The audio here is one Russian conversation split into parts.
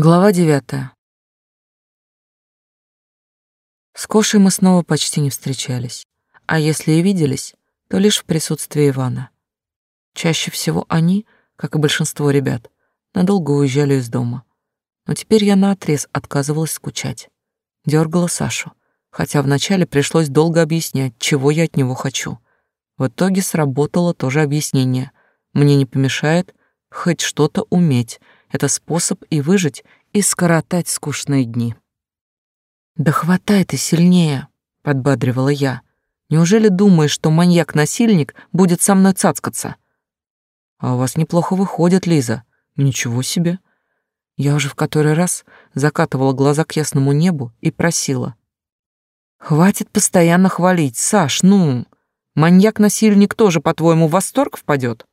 Глава девятая. С Кошей мы снова почти не встречались, а если и виделись, то лишь в присутствии Ивана. Чаще всего они, как и большинство ребят, надолго уезжали из дома. Но теперь я наотрез отказывалась скучать. Дергала Сашу, хотя вначале пришлось долго объяснять, чего я от него хочу. В итоге сработало тоже объяснение. Мне не помешает хоть что-то уметь — это способ и выжить, и скоротать скучные дни. «Да хватай ты сильнее», — подбадривала я. «Неужели думаешь, что маньяк-насильник будет со мной цацкаться?» «А у вас неплохо выходит, Лиза. Ничего себе». Я уже в который раз закатывала глаза к ясному небу и просила. «Хватит постоянно хвалить, Саш, ну! Маньяк-насильник тоже, по-твоему, в восторг впадет?»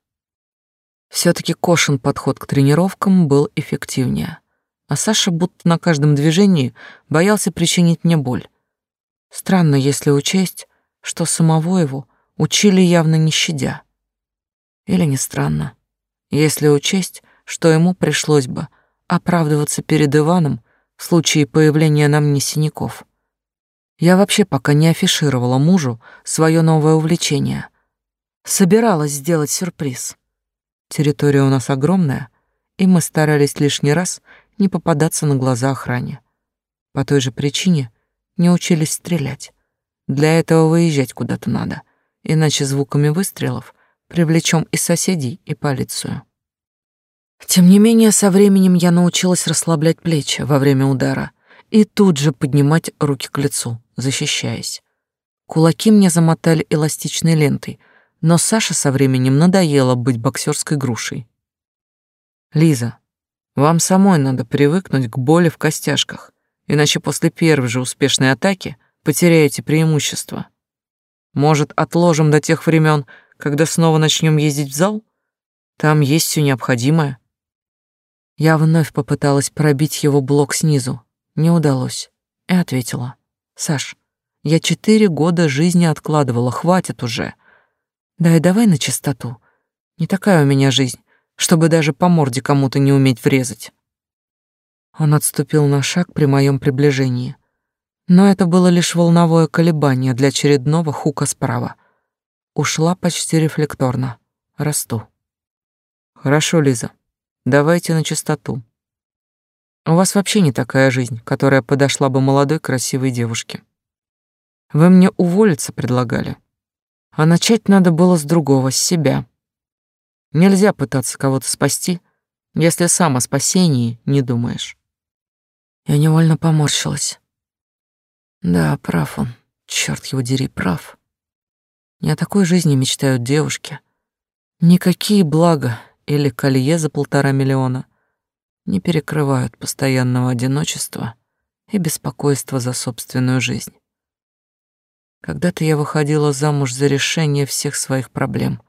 Все-таки Кошин подход к тренировкам был эффективнее, а Саша будто на каждом движении боялся причинить мне боль. Странно, если учесть, что самого его учили явно не щадя. Или не странно, если учесть, что ему пришлось бы оправдываться перед Иваном в случае появления на мне синяков. Я вообще пока не афишировала мужу свое новое увлечение. Собиралась сделать сюрприз. Территория у нас огромная, и мы старались лишний раз не попадаться на глаза охране. По той же причине не учились стрелять. Для этого выезжать куда-то надо, иначе звуками выстрелов привлечем и соседей, и полицию. Тем не менее, со временем я научилась расслаблять плечи во время удара и тут же поднимать руки к лицу, защищаясь. Кулаки мне замотали эластичной лентой — но Саше со временем надоело быть боксерской грушей. Лиза, вам самой надо привыкнуть к боли в костяшках, иначе после первой же успешной атаки потеряете преимущество. Может, отложим до тех времен, когда снова начнем ездить в зал? Там есть все необходимое. Я вновь попыталась пробить его блок снизу. Не удалось. И ответила. «Саш, я четыре года жизни откладывала, хватит уже. Да и давай на чистоту. Не такая у меня жизнь, чтобы даже по морде кому-то не уметь врезать. Он отступил на шаг при моем приближении. Но это было лишь волновое колебание для очередного хука справа. Ушла почти рефлекторно. Расту. Хорошо, Лиза. Давайте на чистоту. У вас вообще не такая жизнь, которая подошла бы молодой красивой девушке. Вы мне уволиться предлагали. А начать надо было с другого, с себя. Нельзя пытаться кого-то спасти, если сам о спасении не думаешь. Я невольно поморщилась. Да, прав он, черт его дери, прав. Не о такой жизни мечтают девушки. Никакие блага или колье за полтора миллиона не перекрывают постоянного одиночества и беспокойства за собственную жизнь. Когда-то я выходила замуж за решение всех своих проблем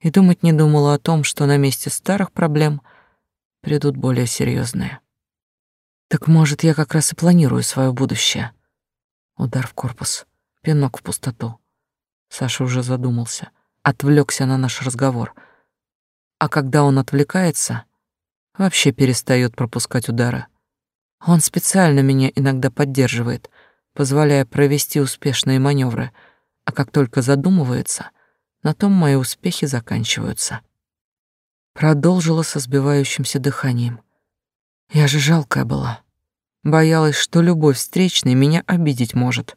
и думать не думала о том, что на месте старых проблем придут более серьезные. Так может, я как раз и планирую свое будущее. Удар в корпус, пинок в пустоту. Саша уже задумался, отвлекся на наш разговор. А когда он отвлекается, вообще перестает пропускать удары. Он специально меня иногда поддерживает — позволяя провести успешные маневры, а как только задумывается, на том мои успехи заканчиваются. Продолжила со сбивающимся дыханием. Я же жалкая была. Боялась, что любой встречный меня обидеть может.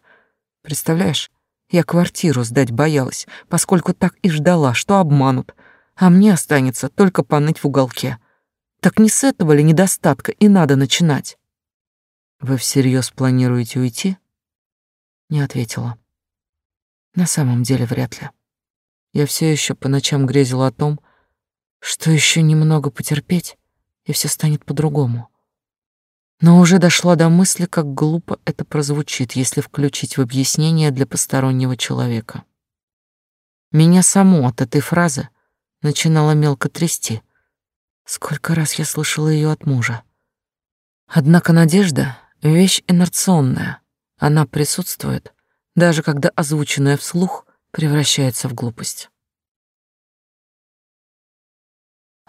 Представляешь, я квартиру сдать боялась, поскольку так и ждала, что обманут, а мне останется только поныть в уголке. Так не с этого ли недостатка и надо начинать? Вы всерьез планируете уйти? Не ответила. На самом деле вряд ли. Я все еще по ночам грезила о том, что еще немного потерпеть, и все станет по-другому. Но уже дошла до мысли, как глупо это прозвучит, если включить в объяснение для постороннего человека. Меня саму от этой фразы начинало мелко трясти. Сколько раз я слышала ее от мужа. Однако надежда — вещь инерционная — она присутствует, даже когда озвученное вслух превращается в глупость.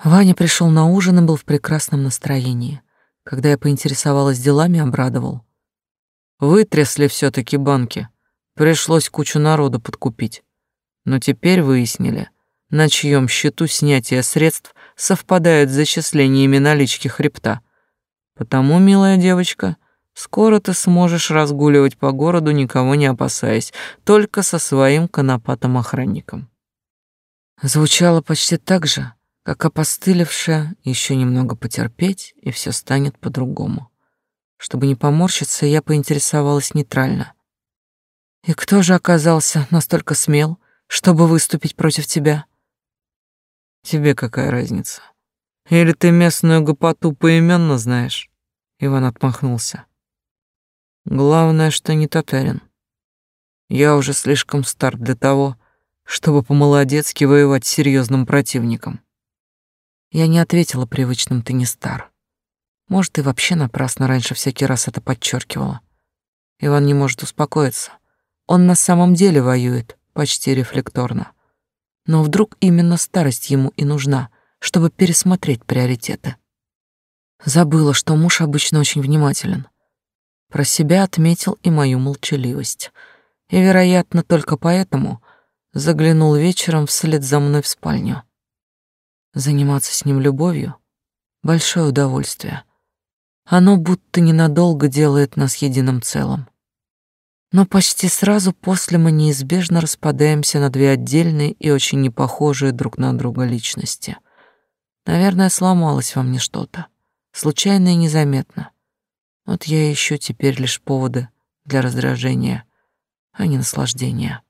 Ваня пришел на ужин и был в прекрасном настроении. Когда я поинтересовалась делами, обрадовал. Вытрясли все таки банки. Пришлось кучу народу подкупить. Но теперь выяснили, на чьем счету снятие средств совпадает с зачислениями налички хребта. Потому, милая девочка, скоро ты сможешь разгуливать по городу, никого не опасаясь, только со своим конопатым охранником. Звучало почти так же, как опостылевшая еще немного потерпеть, и все станет по-другому. Чтобы не поморщиться, я поинтересовалась нейтрально. «И кто же оказался настолько смел, чтобы выступить против тебя?» «Тебе какая разница? Или ты местную гопоту поименно знаешь?» Иван отмахнулся. «Главное, что не татарин. Я уже слишком стар для того, чтобы по-молодецки воевать с серьезным противником. Я не ответила привычным «ты не стар». Может, и вообще напрасно раньше всякий раз это подчеркивала. Иван не может успокоиться. Он на самом деле воюет, почти рефлекторно. Но вдруг именно старость ему и нужна, чтобы пересмотреть приоритеты. Забыла, что муж обычно очень внимателен. Про себя отметил и мою молчаливость. И, вероятно, только поэтому заглянул вечером вслед за мной в спальню. Заниматься с ним любовью — большое удовольствие. Оно будто ненадолго делает нас единым целым. Но почти сразу после мы неизбежно распадаемся на две отдельные и очень непохожие друг на друга личности. Наверное, сломалось во мне что-то, случайно и незаметно. Вот я ищу теперь лишь поводы для раздражения, а не наслаждения.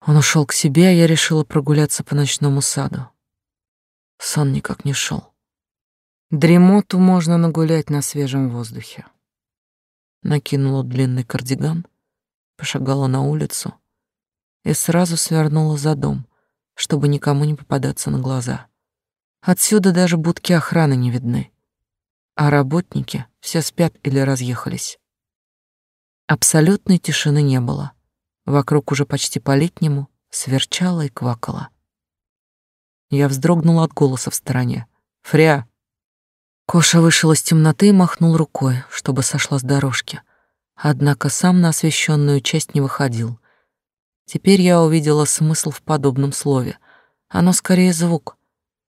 Он ушел к себе, а я решила прогуляться по ночному саду. Сон никак не шел. Дремоту можно нагулять на свежем воздухе. Накинула длинный кардиган, пошагала на улицу и сразу свернула за дом, чтобы никому не попадаться на глаза. Отсюда даже будки охраны не видны, а работники все спят или разъехались. Абсолютной тишины не было. Вокруг уже почти по-летнему сверчало и квакало. Я вздрогнула от голоса в стороне. «Фря!» Коша вышел из темноты и махнул рукой, чтобы сошла с дорожки. Однако сам на освещенную часть не выходил. Теперь я увидела смысл в подобном слове. Оно скорее звук,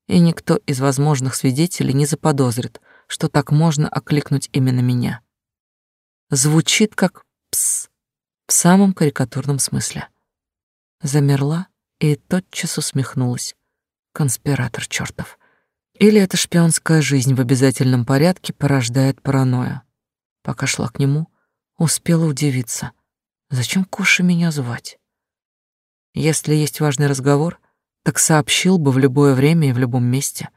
и никто из возможных свидетелей не заподозрит, что так можно окликнуть именно меня. Звучит как «пс» в самом карикатурном смысле. Замерла и тотчас усмехнулась. Конспиратор чертов. Или эта шпионская жизнь в обязательном порядке порождает паранойю. Пока шла к нему, успела удивиться. Зачем Коша меня звать? Если есть важный разговор, так сообщил бы в любое время и в любом месте.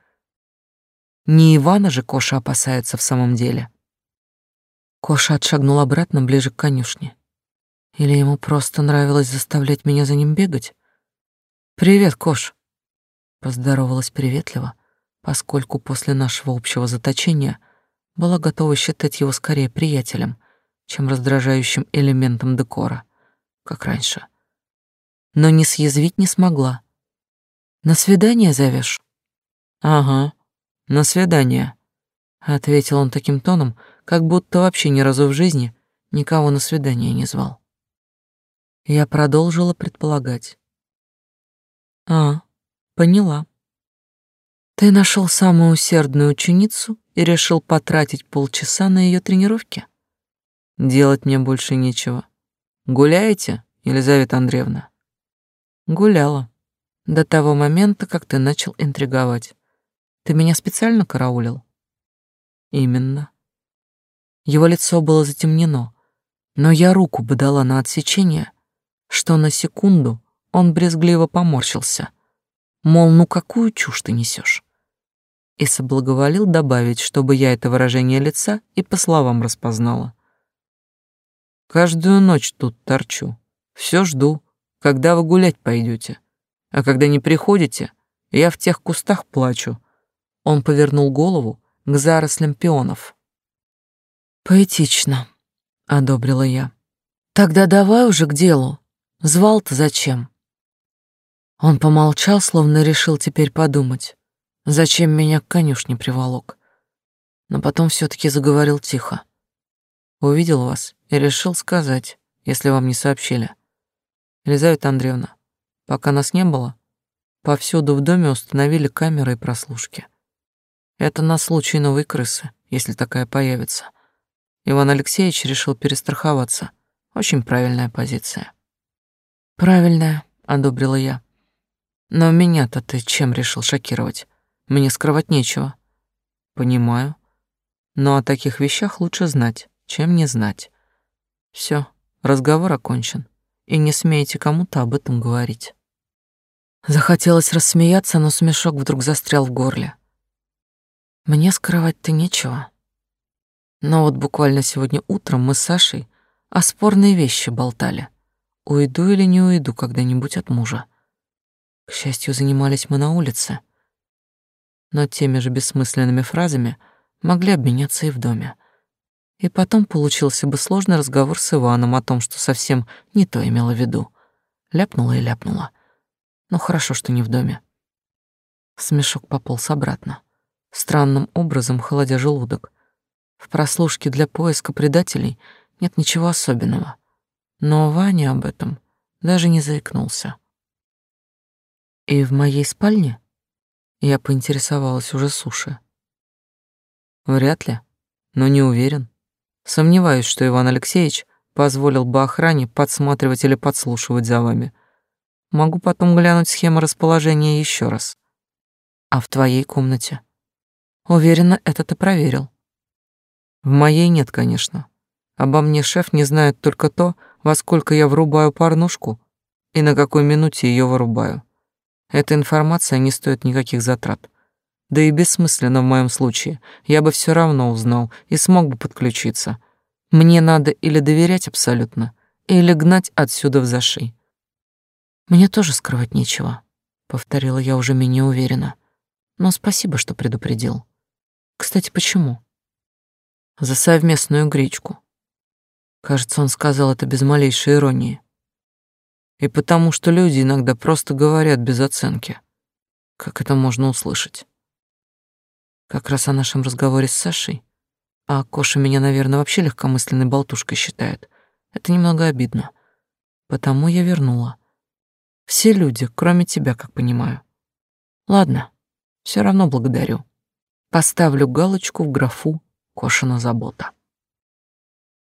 Не Ивана же Коша опасается в самом деле. Коша отшагнул обратно ближе к конюшне. Или ему просто нравилось заставлять меня за ним бегать? «Привет, Кош!» Поздоровалась приветливо, поскольку после нашего общего заточения была готова считать его скорее приятелем, чем раздражающим элементом декора, как раньше. Но не съязвить не смогла. «На свидание зовешь?» «Ага, на свидание», — ответил он таким тоном, как будто вообще ни разу в жизни никого на свидание не звал. Я продолжила предполагать. «А, Поняла. Ты нашел самую усердную ученицу и решил потратить полчаса на ее тренировки? Делать мне больше нечего. Гуляете, Елизавета Андреевна? Гуляла. До того момента, как ты начал интриговать. Ты меня специально караулил? Именно. Его лицо было затемнено, но я руку бы дала на отсечение, что на секунду он брезгливо поморщился — Мол, ну какую чушь ты несешь? И соблаговолил добавить, чтобы я это выражение лица и по словам распознала. Каждую ночь тут торчу. Все жду, когда вы гулять пойдете. А когда не приходите, я в тех кустах плачу. Он повернул голову к зарослям пионов. Поэтично, одобрила я. Тогда давай уже к делу. Звал-то зачем? Он помолчал, словно решил теперь подумать, зачем меня к конюшне приволок. но потом все таки заговорил тихо. Увидел вас и решил сказать, если вам не сообщили. Елизавета Андреевна, пока нас не было, повсюду в доме установили камеры и прослушки. Это на случай новой крысы, если такая появится. Иван Алексеевич решил перестраховаться. Очень правильная позиция. Правильная, одобрила я. Но меня-то ты чем решил шокировать? Мне скрывать нечего. Понимаю. Но о таких вещах лучше знать, чем не знать. Все, разговор окончен. И не смейте кому-то об этом говорить. Захотелось рассмеяться, но смешок вдруг застрял в горле. Мне скрывать-то нечего. Но вот буквально сегодня утром мы с Сашей о спорные вещи болтали. Уйду или не уйду когда-нибудь от мужа. К счастью, занимались мы на улице. Но теми же бессмысленными фразами могли обменяться и в доме. И потом получился бы сложный разговор с Иваном о том, что совсем не то имела в виду. Ляпнула и ляпнула. Ну хорошо, что не в доме. Смешок пополз обратно странным образом холодя желудок. В прослушке для поиска предателей нет ничего особенного. Но Ваня об этом даже не заикнулся. И в моей спальне я поинтересовалась уже суши. Вряд ли, но не уверен. Сомневаюсь, что Иван Алексеевич позволил бы охране подсматривать или подслушивать за вами. Могу потом глянуть схему расположения еще раз. А в твоей комнате? Уверена, это ты проверил. В моей нет, конечно. Обо мне шеф не знает только то, во сколько я врубаю порнушку и на какой минуте ее вырубаю. Эта информация не стоит никаких затрат. Да и бессмысленно в моем случае. Я бы все равно узнал и смог бы подключиться. Мне надо или доверять абсолютно, или гнать отсюда в зашей. Мне тоже скрывать нечего, повторила я уже менее уверенно. Но спасибо, что предупредил. Кстати, почему? За совместную гречку. Кажется, он сказал это без малейшей иронии. И потому что люди иногда просто говорят без оценки. Как это можно услышать? Как раз о нашем разговоре с Сашей. А Коша меня, наверное, вообще легкомысленной болтушкой считает. Это немного обидно. Потому я вернула. Все люди, кроме тебя, как понимаю. Ладно, все равно благодарю. Поставлю галочку в графу «Кошина забота».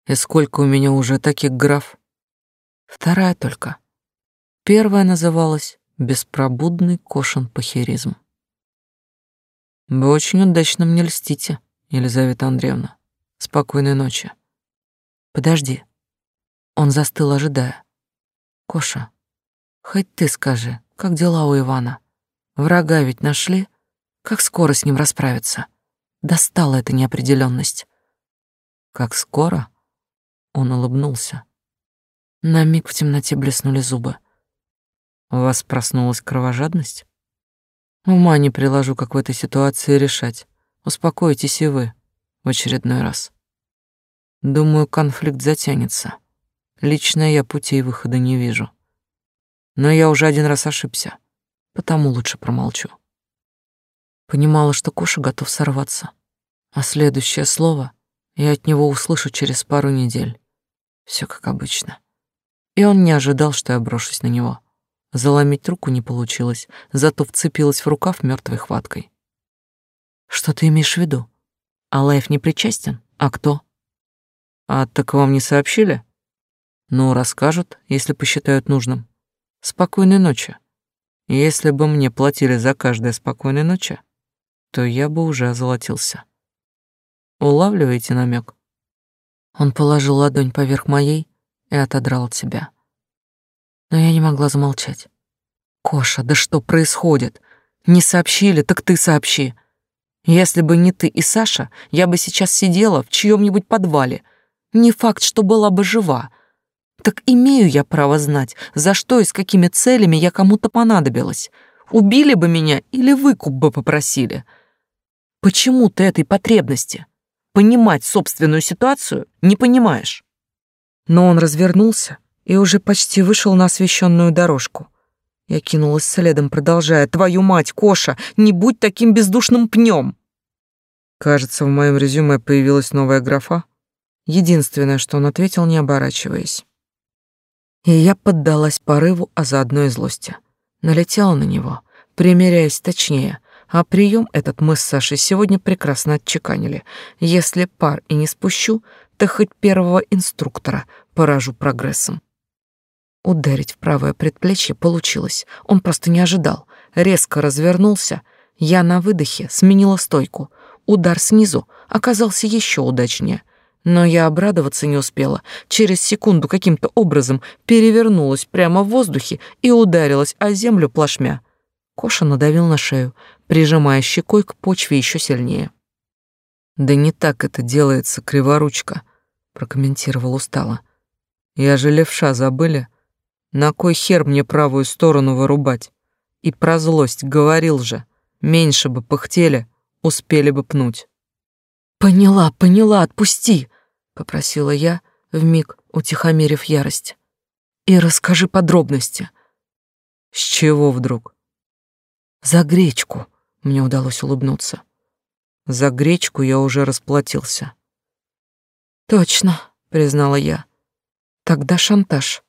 И сколько у меня уже таких граф? Вторая только. Первая называлась «Беспробудный Кошин похеризм». Вы очень удачно мне льстите, Елизавета Андреевна. Спокойной ночи. Подожди. Он застыл, ожидая. Коша, хоть ты скажи, как дела у Ивана? Врага ведь нашли? Как скоро с ним расправиться? Достала эта неопределенность. Как скоро? Он улыбнулся. На миг в темноте блеснули зубы. У вас проснулась кровожадность? Ума не приложу, как в этой ситуации решать. Успокойтесь и вы в очередной раз. Думаю, конфликт затянется. Лично я путей выхода не вижу. Но я уже один раз ошибся, потому лучше промолчу. Понимала, что Коша готов сорваться. А следующее слово я от него услышу через пару недель. Все как обычно. И он не ожидал, что я брошусь на него. Заломить руку не получилось, зато вцепилась в рукав мертвой хваткой. Что ты имеешь в виду? Алаев не причастен? А кто? А так вам не сообщили? Ну, расскажут, если посчитают нужным. Спокойной ночи. Если бы мне платили за каждое спокойной ночи, то я бы уже озолотился. Улавливаете намек? Он положил ладонь поверх моей и отодрал от себя. Но я не могла замолчать. Коша, да что происходит? Не сообщили, так ты сообщи. Если бы не ты и Саша, я бы сейчас сидела в чьем-нибудь подвале. Не факт, что была бы жива. Так имею я право знать, за что и с какими целями я кому-то понадобилась. Убили бы меня или выкуп бы попросили. Почему ты этой потребности? Понимать собственную ситуацию не понимаешь. Но он развернулся и уже почти вышел на освещенную дорожку. Я кинулась следом, продолжая: "Твою мать, Коша, не будь таким бездушным пнем!" Кажется, в моем резюме появилась новая графа. Единственное, что он ответил, не оборачиваясь. И я поддалась порыву, а заодно и злости. Налетела на него, примеряясь точнее, а прием этот мы с Сашей сегодня прекрасно отчеканили. Если пар и не спущу, то хоть первого инструктора поражу прогрессом. Ударить в правое предплечье получилось. Он просто не ожидал. Резко развернулся. Я на выдохе сменила стойку. Удар снизу оказался еще удачнее. Но я обрадоваться не успела. Через секунду каким-то образом перевернулась прямо в воздухе и ударилась о землю плашмя. Коша надавил на шею, прижимая щекой к почве еще сильнее. «Да не так это делается, криворучка», — прокомментировал устало. «Я же левша забыли. На кой хер мне правую сторону вырубать? И про злость говорил же. Меньше бы пыхтели, успели бы пнуть». «Поняла, поняла, отпусти!» — попросила я, вмиг утихомирив ярость. «И расскажи подробности». «С чего вдруг?» «За гречку», — мне удалось улыбнуться. «За гречку я уже расплатился». «Точно», — признала я. «Тогда шантаж.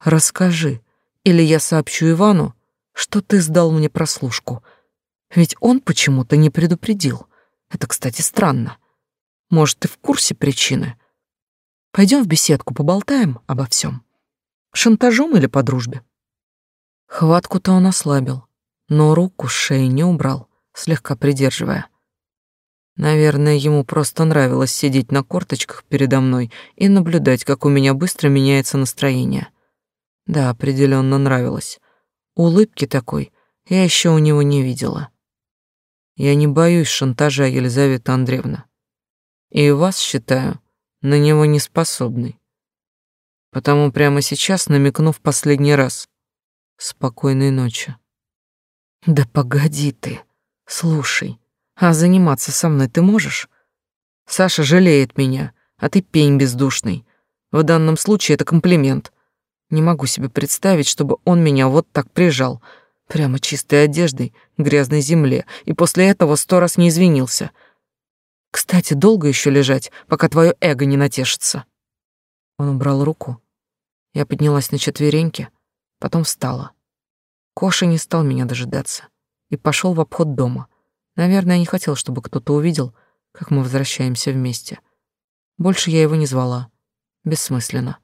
Расскажи, или я сообщу Ивану, что ты сдал мне прослушку. Ведь он почему-то не предупредил. Это, кстати, странно. Может, ты в курсе причины? Пойдем в беседку, поболтаем обо всем. Шантажом или по дружбе? Хватку-то он ослабил, но руку с шеи не убрал, слегка придерживая. Наверное, ему просто нравилось сидеть на корточках передо мной и наблюдать, как у меня быстро меняется настроение. Да, определенно нравилось. Улыбки такой я еще у него не видела. Я не боюсь шантажа, Елизавета Андреевна. И вас считаю на него неспособной. Потому прямо сейчас намекну в последний раз. Спокойной ночи. Да погоди ты. Слушай, а заниматься со мной ты можешь? Саша жалеет меня, а ты пень бездушный. В данном случае это комплимент. Не могу себе представить, чтобы он меня вот так прижал — Прямо чистой одеждой, грязной земле, и после этого сто раз не извинился. Кстати, долго еще лежать, пока твое эго не натешится. Он убрал руку. Я поднялась на четвереньки, потом встала. Коша не стал меня дожидаться и пошел в обход дома. Наверное, не хотел, чтобы кто-то увидел, как мы возвращаемся вместе. Больше я его не звала. Бессмысленно.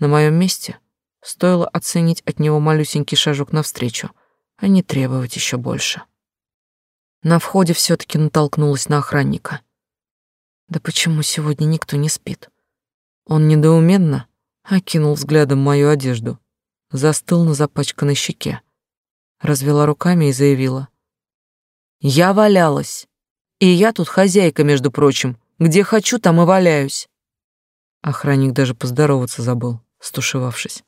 На моем месте Стоило оценить от него малюсенький шажок навстречу, а не требовать еще больше. На входе все таки натолкнулась на охранника. Да почему сегодня никто не спит? Он недоуменно окинул взглядом мою одежду, застыл на запачканной щеке, развела руками и заявила. «Я валялась, и я тут хозяйка, между прочим, где хочу, там и валяюсь». Охранник даже поздороваться забыл, стушевавшись.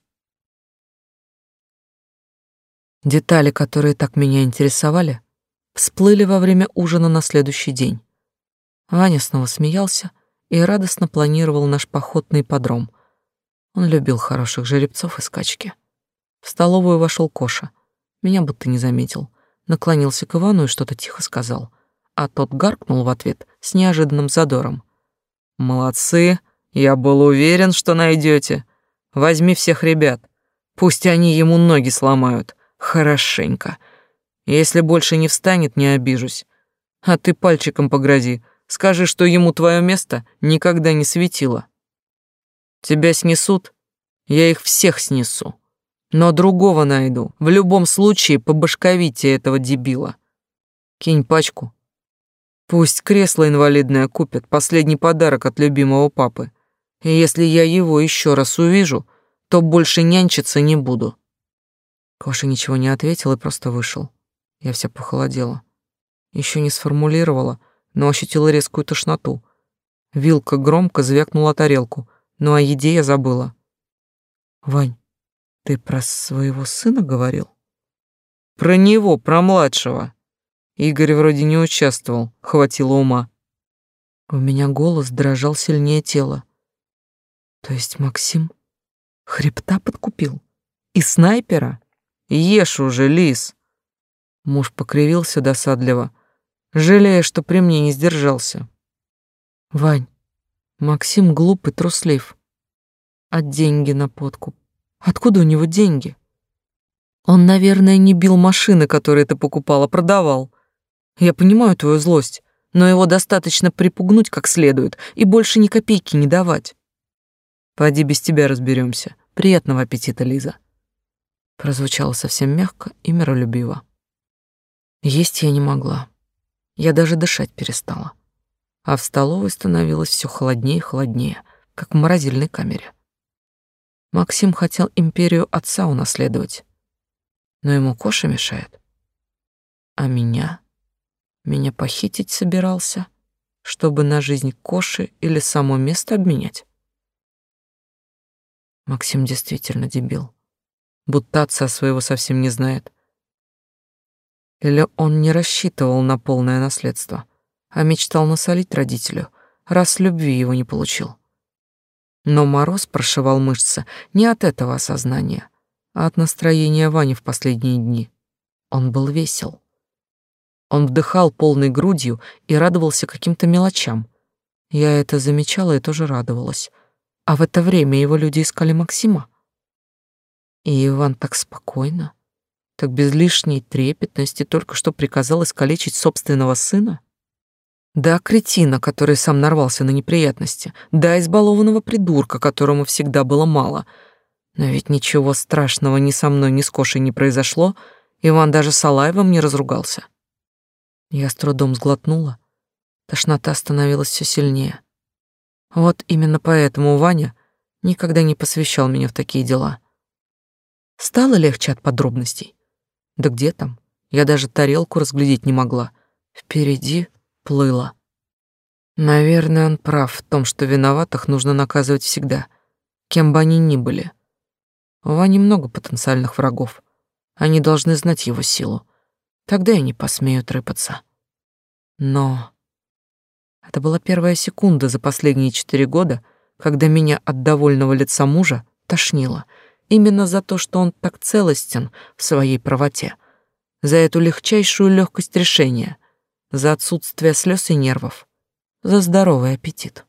Детали, которые так меня интересовали, всплыли во время ужина на следующий день. Ваня снова смеялся и радостно планировал наш поход на ипподром. Он любил хороших жеребцов и скачки. В столовую вошел Коша. Меня будто не заметил. Наклонился к Ивану и что-то тихо сказал. А тот гаркнул в ответ с неожиданным задором. «Молодцы! Я был уверен, что найдете. Возьми всех ребят. Пусть они ему ноги сломают. Хорошенько. Если больше не встанет, не обижусь. А ты пальчиком погрози. Скажи, что ему твое место никогда не светило. Тебя снесут, я их всех снесу. Но другого найду. В любом случае побашковите этого дебила. Кинь пачку. Пусть кресло инвалидное купят, последний подарок от любимого папы. И если я его еще раз увижу, то больше нянчиться не буду. Коша ничего не ответил и просто вышел. Я вся похолодела. Еще не сформулировала, но ощутила резкую тошноту. Вилка громко звякнула тарелку, но о еде я забыла. «Вань, ты про своего сына говорил?» «Про него, про младшего». Игорь вроде не участвовал, хватило ума. У меня голос дрожал сильнее тела. То есть Максим хребта подкупил? И снайпера? Ешь уже, лис. Муж покривился досадливо, жалея, что при мне не сдержался. Вань, Максим глупый, труслив. А деньги на подкуп? Откуда у него деньги? Он, наверное, не бил машины, которые ты покупала, продавал. Я понимаю твою злость, но его достаточно припугнуть как следует и больше ни копейки не давать. Пойди без тебя разберемся. Приятного аппетита, Лиза. Прозвучало совсем мягко и миролюбиво. Есть я не могла. Я даже дышать перестала. А в столовой становилось все холоднее и холоднее, как в морозильной камере. Максим хотел империю отца унаследовать, но ему Коша мешает. А меня? Меня похитить собирался, чтобы на жизнь Коши или само место обменять? Максим действительно дебил. Будто отца своего совсем не знает. Или он не рассчитывал на полное наследство, а мечтал насолить родителю, раз любви его не получил. Но мороз прошивал мышцы не от этого осознания, а от настроения Вани в последние дни. Он был весел. Он вдыхал полной грудью и радовался каким-то мелочам. Я это замечала и тоже радовалась. А в это время его люди искали Максима. И Иван так спокойно, так без лишней трепетности только что приказал искалечить собственного сына? Да, кретина, который сам нарвался на неприятности. Да, избалованного придурка, которому всегда было мало. Но ведь ничего страшного ни со мной, ни с Кошей не произошло. Иван даже с Алаевым не разругался. Я с трудом сглотнула. Тошнота становилась все сильнее. Вот именно поэтому Ваня никогда не посвящал меня в такие дела. Стало легче от подробностей. Да где там? Я даже тарелку разглядеть не могла. Впереди плыла. Наверное, он прав в том, что виноватых нужно наказывать всегда, кем бы они ни были. У Вани много потенциальных врагов. Они должны знать его силу. Тогда и не посмеют рыпаться. Но это была первая секунда за последние четыре года, когда меня от довольного лица мужа тошнило, именно за то, что он так целостен в своей правоте, за эту легчайшую легкость решения, за отсутствие слез и нервов, за здоровый аппетит.